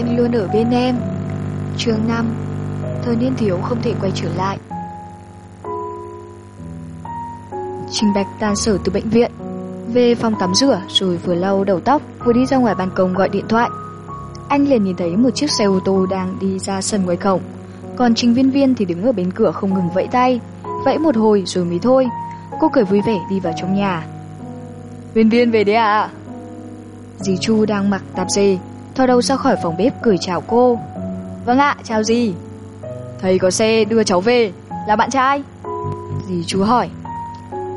anh luôn ở bên em. Chương 5 Thời niên thiếu không thể quay trở lại. Trình Bạch tan sở từ bệnh viện, Về phòng tắm rửa rồi vừa lau đầu tóc, Vừa đi ra ngoài ban công gọi điện thoại. Anh liền nhìn thấy một chiếc xe ô tô đang đi ra sân ngoài cổng. Còn Trình Viên Viên thì đứng ở bên cửa không ngừng vẫy tay, Vẫy một hồi rồi mới thôi. Cô cười vui vẻ đi vào trong nhà. Viên Viên về đấy à Dì Chu đang mặc tạp dề Thò đầu ra khỏi phòng bếp cười chào cô. Vâng ạ, chào dì. Thầy có xe đưa cháu về. Là bạn trai. Dì chú hỏi.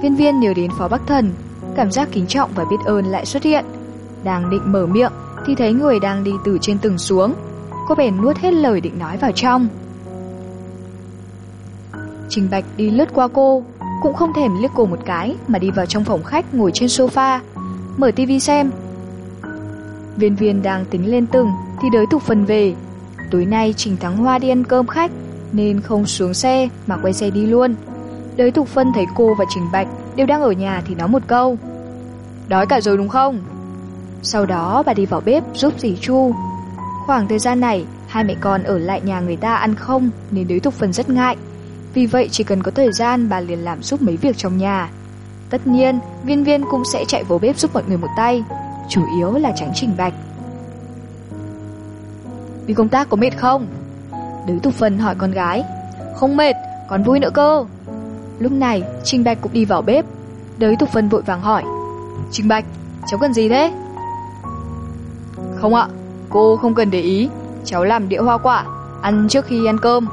Viên viên nhớ đến Phó Bắc Thần. Cảm giác kính trọng và biết ơn lại xuất hiện. Đang định mở miệng Thì thấy người đang đi từ trên tầng xuống. Cô bèn nuốt hết lời định nói vào trong. Trình Bạch đi lướt qua cô Cũng không thèm liếc cô một cái Mà đi vào trong phòng khách ngồi trên sofa Mở tivi xem. Viên viên đang tính lên từng Thì đới tục phần về. Tối nay Trình Thắng Hoa đi ăn cơm khách, Nên không xuống xe mà quay xe đi luôn. Đới Thục Phân thấy cô và Trình Bạch Đều đang ở nhà thì nói một câu. Đói cả rồi đúng không? Sau đó bà đi vào bếp giúp dì Chu. Khoảng thời gian này, Hai mẹ con ở lại nhà người ta ăn không Nên đới Thục Phân rất ngại. Vì vậy chỉ cần có thời gian bà liền làm giúp mấy việc trong nhà. Tất nhiên, Viên viên cũng sẽ chạy vào bếp giúp mọi người một tay. Chủ yếu là tránh Trình Bạch. Đi công tác có mệt không? Đới Tục Phân hỏi con gái. Không mệt, còn vui nữa cơ. Lúc này Trình Bạch cũng đi vào bếp. Đới Tục Phân vội vàng hỏi. Trình Bạch, cháu cần gì thế? Không ạ, cô không cần để ý. Cháu làm đĩa hoa quả Ăn trước khi ăn cơm.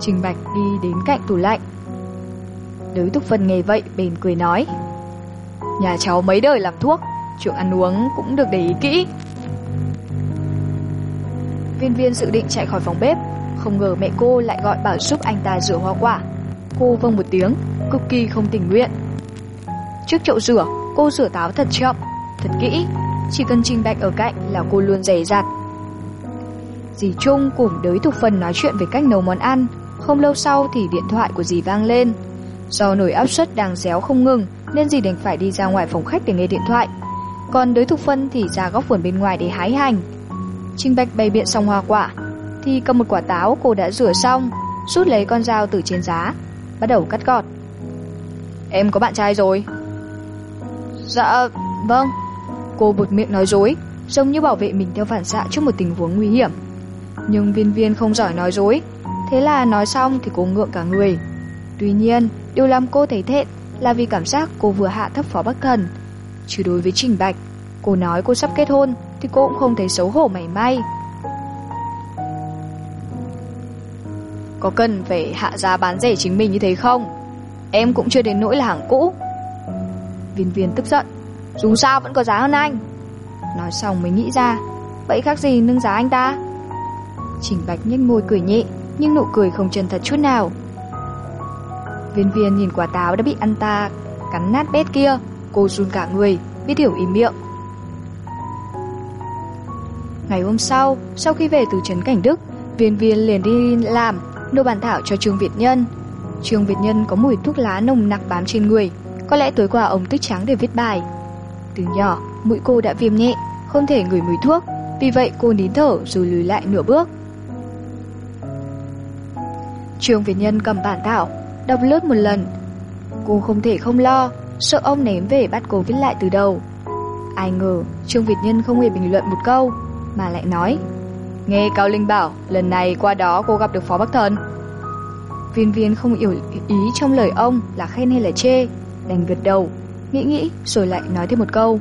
Trình Bạch đi đến cạnh tủ lạnh. Đới Tục Phân nghe vậy bền cười nói. Nhà cháu mấy đời làm thuốc Chuyện ăn uống cũng được để ý kỹ. Viên viên dự định chạy khỏi phòng bếp. Không ngờ mẹ cô lại gọi bảo giúp anh ta rửa hoa quả. Cô vâng một tiếng, Cực kỳ không tình nguyện. Trước chậu rửa, cô rửa táo thật chậm, Thật kỹ. Chỉ cần Trình Bạch ở cạnh là cô luôn dày dặt Dì Trung cùng đới thuộc phần nói chuyện về cách nấu món ăn. Không lâu sau thì điện thoại của dì vang lên. Do nồi áp suất đang réo không ngừng, Nên dì đành phải đi ra ngoài phòng khách để nghe điện thoại. Còn đới thục phân thì ra góc vườn bên ngoài để hái hành. Trinh Bạch bày biện xong hoa quả, Thì cầm một quả táo cô đã rửa xong, Rút lấy con dao từ trên giá, Bắt đầu cắt gọt. Em có bạn trai rồi? Dạ vâng. Cô bột miệng nói dối, Giống như bảo vệ mình theo phản xạ trước một tình huống nguy hiểm. Nhưng viên viên không giỏi nói dối, Thế là nói xong thì cô ngượng cả người. Tuy nhiên, Điều làm cô thấy thẹn Là vì cảm giác cô vừa hạ thấp phó bắc thần Chứ đối với Trình Bạch Cô nói cô sắp kết hôn thì cô cũng không thấy xấu hổ mảy may. Có cần phải hạ giá bán rẻ chính mình như thế không? Em cũng chưa đến nỗi là hàng cũ. Viên viên tức giận, dù sao vẫn có giá hơn anh. Nói xong mới nghĩ ra, vậy khác gì nâng giá anh ta? Trình Bạch nhếch môi cười nhẹ, nhưng nụ cười không chân thật chút nào. Viên viên nhìn quả táo đã bị anh ta cắn nát bét kia, cô run cả người, biết hiểu ý miệng. Ngày hôm sau, sau khi về từ Trấn Cảnh Đức, viên viên liền đi làm, nộp bản thảo cho Trương Việt Nhân. Trương Việt Nhân có mùi thuốc lá nồng nặc bám trên người, có lẽ tối qua ông tích trắng để viết bài. Từ nhỏ, mũi cô đã viêm nhẹ, không thể ngửi mùi thuốc, vì vậy cô nín thở rồi lùi lại nửa bước. Trương Việt Nhân cầm bản thảo, đọc lướt một lần. Cô không thể không lo, sợ ông ném về bắt cô viết lại từ đầu. Ai ngờ, Trương Việt Nhân không hề bình luận một câu, mà lại nói Nghe Cao Linh bảo lần này qua đó cô gặp được Phó Bắc Thần. Viên viên không hiểu ý trong lời ông là khen hay là chê Đành gật đầu Nghĩ nghĩ rồi lại nói thêm một câu.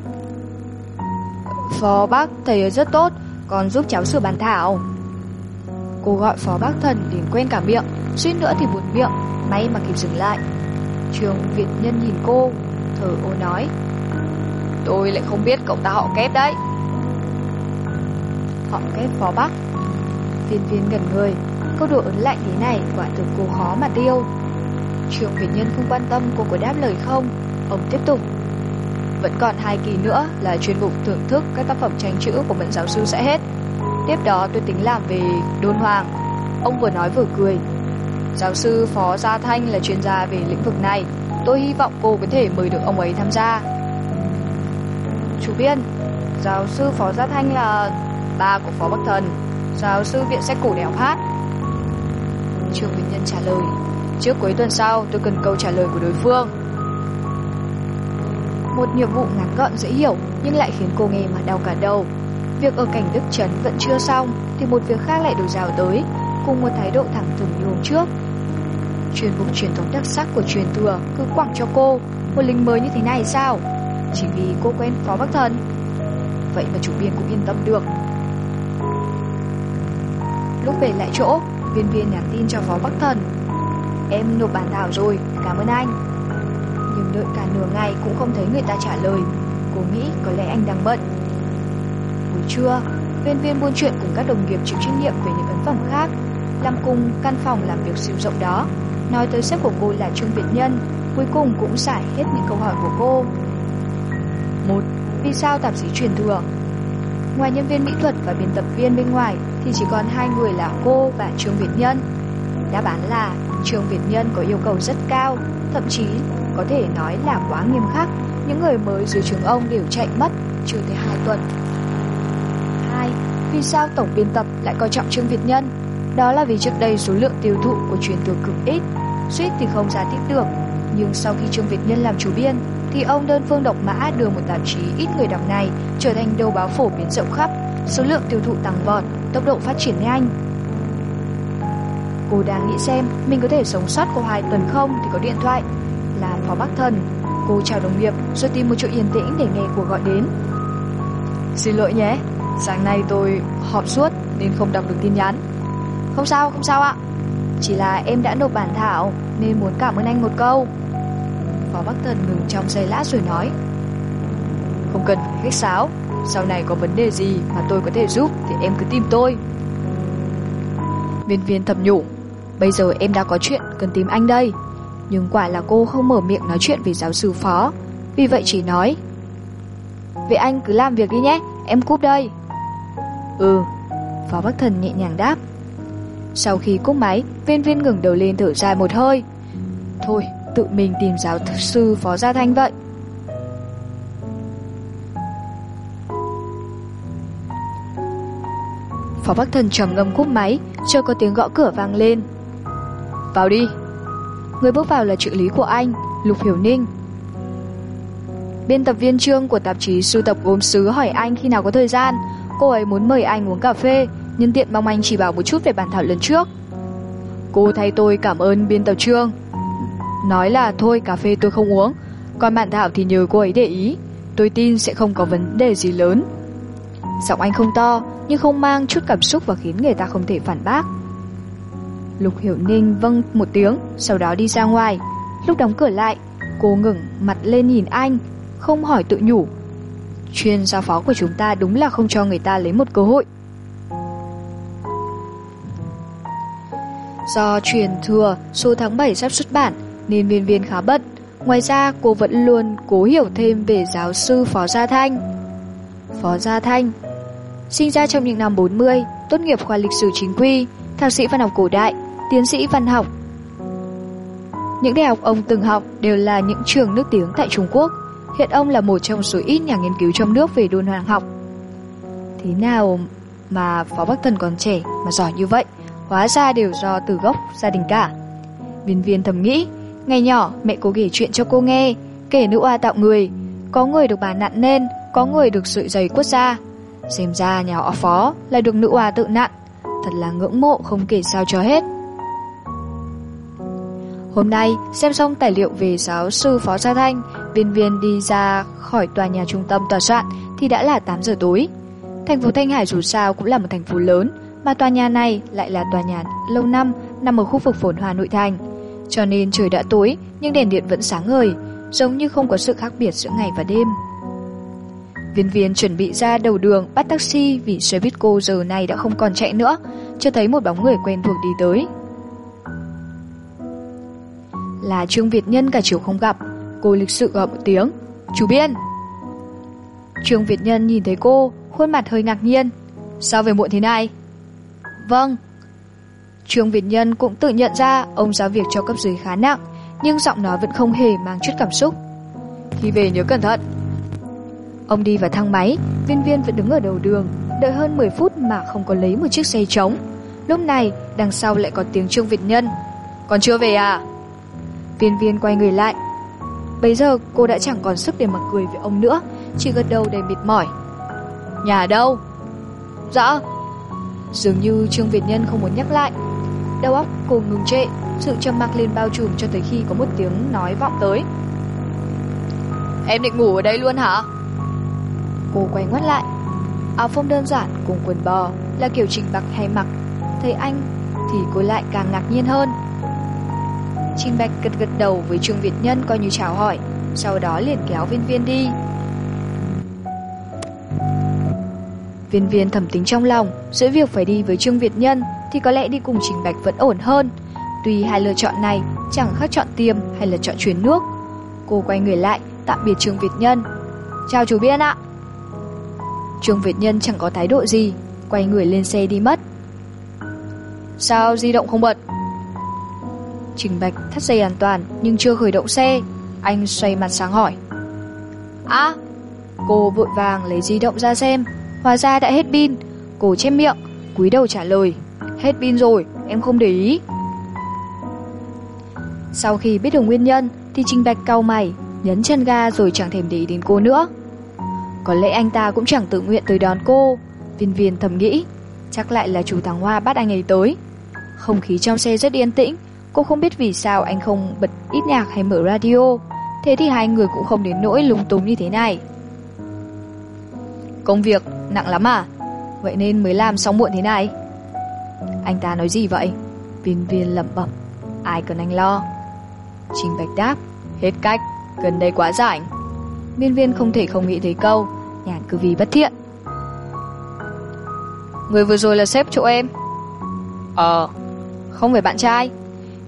Phó bắc thầy rất tốt Còn giúp cháu sửa bàn thảo. Cô gọi Phó bắc Thần đến quen cả miệng Suýt nữa thì buồn miệng May mà kịp dừng lại. Trường Việt Nhân nhìn cô thờ ô nói Tôi lại không biết cậu ta họ kép đấy họ kép phó bắc. Viên viên gần người, câu độ ấn lạnh thế này quả thực cô khó mà tiêu. Trường Việt Nhân không quan tâm cô có đáp lời không, ông tiếp tục. Vẫn còn hai kỳ nữa là chuyên mục thưởng thức các tác phẩm tranh chữ của mệnh giáo sư sẽ hết. Tiếp đó tôi tính làm về đôn hoàng. Ông vừa nói vừa cười. Giáo sư Phó Gia Thanh là chuyên gia về lĩnh vực này. Tôi hy vọng cô có thể mời được ông ấy tham gia. chủ Biên, giáo sư Phó Gia Thanh là ba của Phó Bắc Thần, giáo sư viện sách cổ đèo hát. Trương Bình Nhân trả lời, trước cuối tuần sau tôi cần câu trả lời của đối phương. Một nhiệm vụ ngắn gọn dễ hiểu nhưng lại khiến cô nghe mà đau cả đầu. Việc ở cảnh Đức Trấn vẫn chưa xong thì một việc khác lại đổ rào tới, cùng một thái độ thẳng thừng như hôm trước. Chuyên mục truyền thống đặc sắc của truyền thừa cứ quẳng cho cô một lính mới như thế này sao? Chỉ vì cô quen Phó Bắc Thần. Vậy mà chủ biên cũng yên tâm được. Lúc về lại chỗ, viên viên nhắn tin cho Phó Bắc Thần. Em nộp bản thảo rồi, cảm ơn anh. Nhưng đợi cả nửa ngày cũng không thấy người ta trả lời. Cô nghĩ có lẽ anh đang bận. Buổi trưa, viên viên buôn chuyện cùng các đồng nghiệp chịu trách nhiệm về những ấn phẩm khác, làm cùng căn phòng làm việc siêu rộng đó. Nói tới sếp của cô là Trương Việt Nhân, cuối cùng cũng giải hết những câu hỏi của cô. Một, vì sao tạp chí truyền thừa? Ngoài nhân viên mỹ thuật và biên tập viên bên ngoài thì chỉ còn hai người là cô và Trương Việt Nhân. Đáp án là Trương Việt Nhân có yêu cầu rất cao, thậm chí có thể nói là quá nghiêm khắc. Những người mới dưới trường ông đều chạy mất chưa tới hai tuần. Hai, vì sao tổng biên tập lại coi trọng Trương Việt Nhân? Đó là vì trước đây số lượng tiêu thụ của truyền thừa cực ít, suýt thì không giá tiếp được. Nhưng sau khi Trương Việt Nhân làm chủ biên, thì ông đơn phương độc mã đưa một tạp chí ít người đọc này trở thành đầu báo phổ biến rộng khắp, số lượng tiêu thụ tăng vọt, tốc độ phát triển nhanh. Cô đang nghĩ xem mình có thể sống sót qua hai tuần không thì có điện thoại. Là Phó Bắc Thần. Cô chào đồng nghiệp rồi tìm một chỗ yên tĩnh để nghe cuộc gọi đến. Xin lỗi nhé, sáng nay tôi họp suốt nên không đọc được tin nhắn. Không sao, không sao ạ. Chỉ là em đã nộp bản thảo nên muốn cảm ơn anh một câu. Phó Bắc Thần ngừng trong giây lát rồi nói, Không cần phải khách sáo, Sau này có vấn đề gì mà tôi có thể giúp Thì em cứ tìm tôi. Viên viên thầm nhủ, Bây giờ em đã có chuyện cần tìm anh đây. Nhưng quả là cô không mở miệng nói chuyện về giáo sư phó. Vì vậy chỉ nói, Vậy anh cứ làm việc đi nhé, Em cúp đây. Ừ Phó Bắc Thần nhẹ nhàng đáp sau khi cúp máy Viên viên ngừng đầu lên thở dài một hơi Thôi tự mình tìm giáo sư Phó Gia Thanh vậy. Phó Bắc Thần trầm ngâm cúp máy, chưa có tiếng gõ cửa vang lên. Vào đi. Người bước vào là trợ lý của anh, Lục Hiểu Ninh. Biên tập viên trương của tạp chí sưu tập gốm sứ hỏi anh khi nào có thời gian. Cô ấy muốn mời anh uống cà phê, nhân tiện mong anh chỉ bảo một chút về bản thảo lần trước. Cô thay tôi cảm ơn biên tập trương. Nói là thôi, cà phê tôi không uống. Còn bản Thảo thì nhờ cô ấy để ý. Tôi tin sẽ không có vấn đề gì lớn. Giọng anh không to, Nhưng không mang chút cảm xúc và khiến người ta không thể phản bác. Lục Hiểu Ninh vâng một tiếng, Sau đó đi ra ngoài. Lúc đóng cửa lại, Cô ngừng mặt lên nhìn anh, Không hỏi tự nhủ. Chuyên gia phó của chúng ta đúng là không cho người ta lấy một cơ hội. Do truyền thừa số tháng 7 sắp xuất bản nên viên viên khá bận. Ngoài ra, cô vẫn luôn cố hiểu thêm về giáo sư Phó Gia Thanh. Phó Gia Thanh Sinh ra trong những năm 40, tốt nghiệp khoa lịch sử chính quy, thạc sĩ văn học cổ đại, tiến sĩ văn học. Những đại học ông từng học đều là những trường nước tiếng tại Trung Quốc. Hiện ông là một trong số ít nhà nghiên cứu trong nước về đôn hoàng học. Thế nào mà Phó Bắc Thần còn trẻ mà giỏi như vậy? Hóa ra đều do từ gốc gia đình cả. Viên viên thầm nghĩ, Ngày nhỏ mẹ cô kể chuyện cho cô nghe Kể nữ oa tạo người Có người được bà nặn nên Có người được sợi giày quất ra. Xem ra nhà họ phó lại được nữ oa tự nặn Thật là ngưỡng mộ không kể sao cho hết. Hôm nay xem xong tài liệu về giáo sư Phó Gia Thanh Viên viên đi ra khỏi tòa nhà trung tâm tòa soạn Thì đã là 8 giờ tối. Thành phố Thanh Hải dù sao cũng là một thành phố lớn mà tòa nhà này lại là tòa nhà lâu năm Nằm ở khu vực phồn hoa nội thành cho nên trời đã tối nhưng đèn điện vẫn sáng ngời, giống như không có sự khác biệt giữa ngày và đêm. Viên viên chuẩn bị ra đầu đường bắt taxi vì xe buýt cô giờ này đã không còn chạy nữa, chưa thấy một bóng người quen thuộc đi tới. Là Trương Việt Nhân cả chiều không gặp, cô lịch sự gọi một tiếng, chú Biên. Trương Việt Nhân nhìn thấy cô, khuôn mặt hơi ngạc nhiên. Sao về muộn thế này? Vâng, Trương Việt Nhân cũng tự nhận ra ông giáo việc cho cấp dưới khá nặng, nhưng giọng nói vẫn không hề mang chút cảm xúc. Khi về nhớ cẩn thận. Ông đi vào thang máy, viên viên vẫn đứng ở đầu đường, đợi hơn 10 phút mà không có lấy một chiếc xe trống. Lúc này, đằng sau lại có tiếng Trương Việt Nhân. Còn chưa về à? Viên viên quay người lại. Bây giờ cô đã chẳng còn sức để mà cười với ông nữa, chỉ gật đầu đầy mệt mỏi. Nhà đâu? Dạ. Dường như Trương Việt Nhân không muốn nhắc lại. Đầu óc cô ngừng trệ, sự trầm mặc lên bao trùm cho tới khi có một tiếng nói vọng tới. Em định ngủ ở đây luôn hả? Cô quay ngoắt lại. Áo phông đơn giản cùng quần bò là kiểu Trình Bạch hay mặc. Thấy anh thì cô lại càng ngạc nhiên hơn. Trình Bạch gật gật đầu với Trương Việt Nhân coi như chào hỏi, sau đó liền kéo viên viên đi. Viên viên thầm tính trong lòng, giữa việc phải đi với Trương Việt Nhân thì có lẽ đi cùng Trình Bạch vẫn ổn hơn. Tuy hai lựa chọn này chẳng khác chọn tiêm hay là chọn chuyến nước. Cô quay người lại, tạm biệt Trương Việt Nhân. Chào chú Biên ạ. Trương Việt Nhân chẳng có thái độ gì, quay người lên xe đi mất. Sao di động không bật? Trình Bạch thắt dây an toàn nhưng chưa khởi động xe. Anh xoay mặt sáng hỏi. À, cô vội vàng lấy di động ra xem. Hóa ra đã hết pin. Cô chép miệng, cúi đầu trả lời. Hết pin rồi, em không để ý. Sau khi biết được nguyên nhân thì Trình Bạch cau mày, nhấn chân ga rồi chẳng thèm để ý đến cô nữa. Có lẽ anh ta cũng chẳng tự nguyện tới đón cô. Viên viên thầm nghĩ, chắc lại là chủ thằng Hoa bắt anh ấy tới. Không khí trong xe rất yên tĩnh, cô không biết vì sao anh không bật ít nhạc hay mở radio. Thế thì hai người cũng không đến nỗi lung túng như thế này. Công việc nặng lắm à? Vậy nên mới làm xong muộn thế này. Anh ta nói gì vậy? Viên viên lẩm bẩm, ai cần anh lo. Trình Bạch đáp, hết cách, gần đây quá rảnh. Viên viên không thể không nghĩ tới câu, nhàn cứ vì bất thiện. Người vừa rồi là sếp chỗ em. Ờ, không phải bạn trai.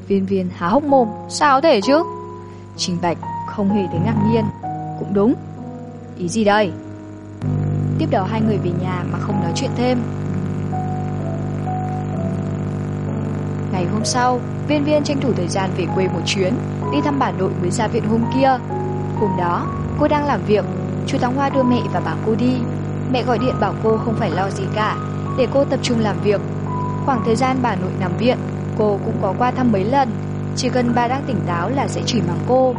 Viên viên há hốc mồm, sao thể chứ? Trình Bạch không hề thấy ngạc nhiên. Cũng đúng. Ý gì đây? Tiếp đầu hai người về nhà mà không nói chuyện thêm. Ngày hôm sau, viên viên tranh thủ thời gian về quê một chuyến, đi thăm bà nội mới ra viện hôm kia. Hôm đó, cô đang làm việc, chú Thắng Hoa đưa mẹ và bà cô đi. Mẹ gọi điện bảo cô không phải lo gì cả, để cô tập trung làm việc. Khoảng thời gian bà nội nằm viện, cô cũng có qua thăm mấy lần, chỉ cần bà đang tỉnh táo là sẽ chỉ mắng cô.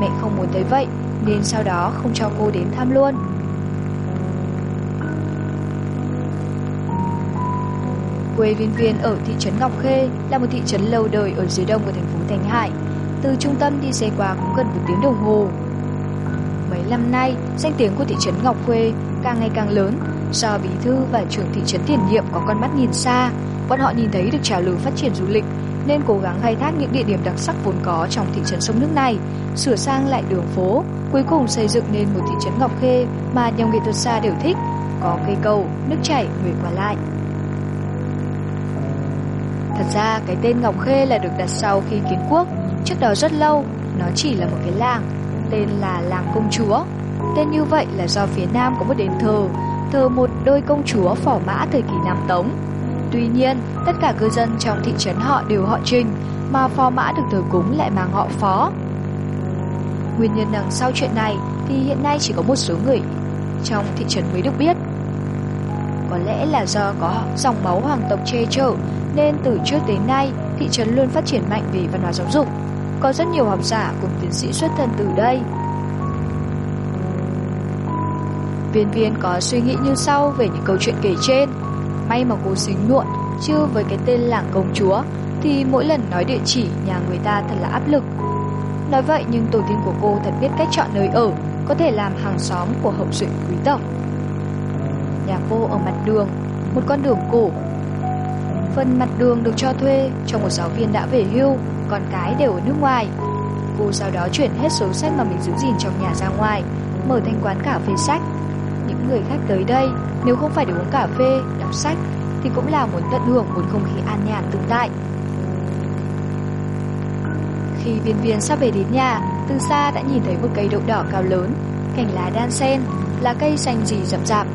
Mẹ không muốn thấy vậy, nên sau đó không cho cô đến thăm luôn. Quê Viên Viên ở thị trấn Ngọc Khê là một thị trấn lâu đời ở dưới đông của thành phố Thành Hải. Từ trung tâm đi xe qua cũng gần một tiếng đồng hồ. Mấy năm nay, danh tiếng của thị trấn Ngọc Khê càng ngày càng lớn. Do bí thư và trưởng thị trấn tiền nhiệm có con mắt nhìn xa, bọn họ nhìn thấy được trào lưu phát triển du lịch nên cố gắng khai thác những địa điểm đặc sắc vốn có trong thị trấn sông nước này, sửa sang lại đường phố, cuối cùng xây dựng nên một thị trấn Ngọc Khê mà nhiều nghệ thuật xa đều thích, có cây cầu, nước chảy, người qua lại. Thật ra, cái tên Ngọc Khê là được đặt sau khi kiến quốc. Trước đó rất lâu, Nó chỉ là một cái làng, Tên là làng công chúa. Tên như vậy là do phía nam có một đền thờ Thờ một đôi công chúa phỏ mã thời kỳ Nam Tống. Tuy nhiên, tất cả cư dân trong thị trấn họ đều họ Trình, Mà phò mã được thờ cúng lại mang họ phó. Nguyên nhân đằng sau chuyện này Thì hiện nay chỉ có một số người Trong thị trấn mới được biết. Có lẽ là do có dòng máu hoàng tộc che chở nên từ trước đến nay thị trấn luôn phát triển mạnh về văn hóa giáo dục. Có rất nhiều học giả cùng tiến sĩ xuất thân từ đây. Viên viên có suy nghĩ như sau về những câu chuyện kể trên. May mà cô xính muộn, chưa với cái tên làng công chúa, thì mỗi lần nói địa chỉ nhà người ta thật là áp lực. Nói vậy nhưng tổ tiên của cô thật biết cách chọn nơi ở, có thể làm hàng xóm của hậu duệ quý tộc. Nhà cô ở mặt đường, một con đường cổ Phần mặt đường được cho thuê cho một giáo viên đã về hưu, con cái đều ở nước ngoài. Cô sau đó chuyển hết số sách mà mình giữ gìn trong nhà ra ngoài, mở thành quán cà phê sách. Những người khách tới đây, nếu không phải để uống cà phê, đọc sách, thì cũng là muốn tận hưởng một không khí an nhàn tự tại. Khi viên viên sắp về đến nhà, từ xa đã nhìn thấy một cây đậu đỏ cao lớn, cành lá đan xen, là cây xanh gì rậm rạp.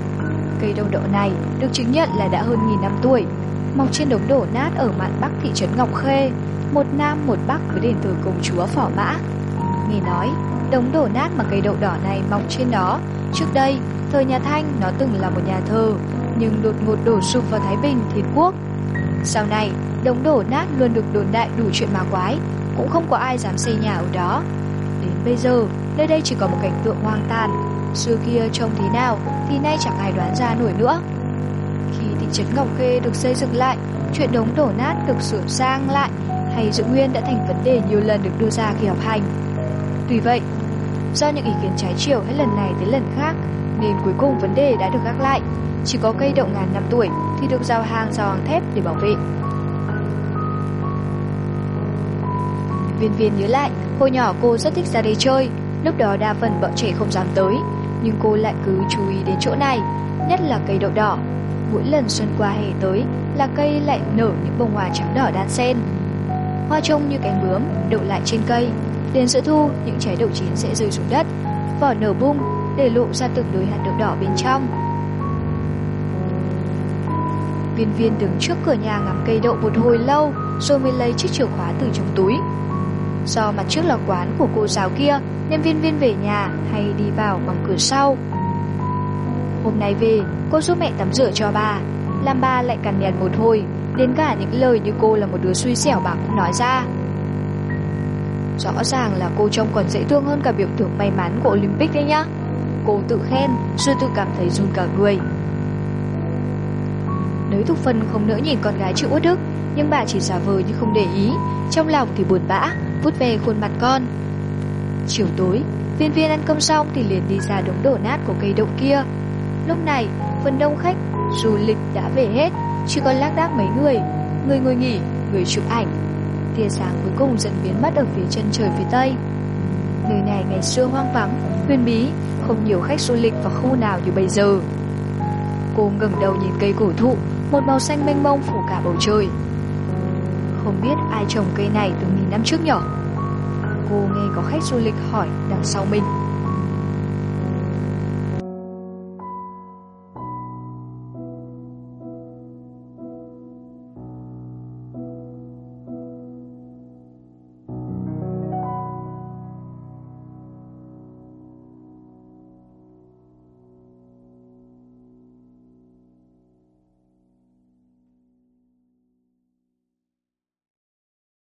Cây đậu đậu này được chứng nhận là đã hơn nghìn năm tuổi, mọc trên đống đổ nát ở mạn bắc thị trấn Ngọc Khê, một nam một bắc với đền thờ công chúa Phỏ Mã. Nghe nói, đống đổ nát mà cây đậu đỏ này mọc trên đó, trước đây, thời nhà Thanh nó từng là một nhà thờ, nhưng đột ngột đổ sụp vào Thái Bình, Thiên Quốc. Sau này, đống đổ nát luôn được đồn đại đủ chuyện ma quái, cũng không có ai dám xây nhà ở đó. Đến bây giờ, nơi đây chỉ có một cảnh tượng hoang tàn. Xưa kia trông thế nào thì nay chẳng ai đoán ra nổi nữa. Khi thị trấn Ngọc Khê được xây dựng lại, chuyện đống đổ nát được sửa sang lại hay giữ nguyên đã thành vấn đề nhiều lần được đưa ra khi học hành. Tuy vậy, do những ý kiến trái chiều hết lần này tới lần khác, nên cuối cùng vấn đề đã được gác lại. Chỉ có cây đậu ngàn năm tuổi thì được giao hàng giao hàng thép để bảo vệ. Viên viên nhớ lại, hồi nhỏ cô rất thích ra đây chơi, lúc đó đa phần bọn trẻ không dám tới, nhưng cô lại cứ chú ý đến chỗ này, nhất là cây đậu đỏ. Mỗi lần xuân qua hè tới là cây lại nở những bông hoa trắng đỏ đan xen. Hoa trông như cánh bướm đậu lại trên cây, đến giữa thu những trái đậu chín sẽ rơi xuống đất, vỏ nở bung để lộ ra từng đôi hạt đậu đỏ bên trong. Viên viên đứng trước cửa nhà ngắm cây đậu một hồi lâu rồi mới lấy chiếc chìa khóa từ trong túi. Do mặt trước là quán của cô giáo kia nên viên viên về nhà hay đi vào bằng cửa sau. Hôm nay về, cô giúp mẹ tắm rửa cho bà, làm bà lại cằn nhằn một hồi, đến cả những lời như cô là một đứa suy xẻo bà cũng nói ra. Rõ ràng là cô trông còn dễ thương hơn cả biểu tượng may mắn của Olympic đấy nhá. Cô tự khen, rồi tự cảm thấy run cả người. Nếu Thục Phân không nỡ nhìn con gái chịu uất đức, nhưng bà chỉ giả vờ như không để ý, trong lòng thì buồn bã, vút về khuôn mặt con. Chiều tối, viên viên ăn cơm xong thì liền đi ra đống đổ nát của cây đậu kia. Lúc này, phần đông khách, du lịch đã về hết, chỉ còn lác đác mấy người, người ngồi nghỉ, người chụp ảnh. Tia sáng cuối cùng dần biến mất ở phía chân trời phía tây. Nơi này ngày xưa hoang vắng, huyền bí, không nhiều khách du lịch và khu nào như bây giờ. Cô ngẩng đầu nhìn cây cổ thụ, một màu xanh mênh mông phủ cả bầu trời. Không biết ai trồng cây này từ nghìn năm trước nhỏ. Cô nghe có khách du lịch hỏi đằng sau mình.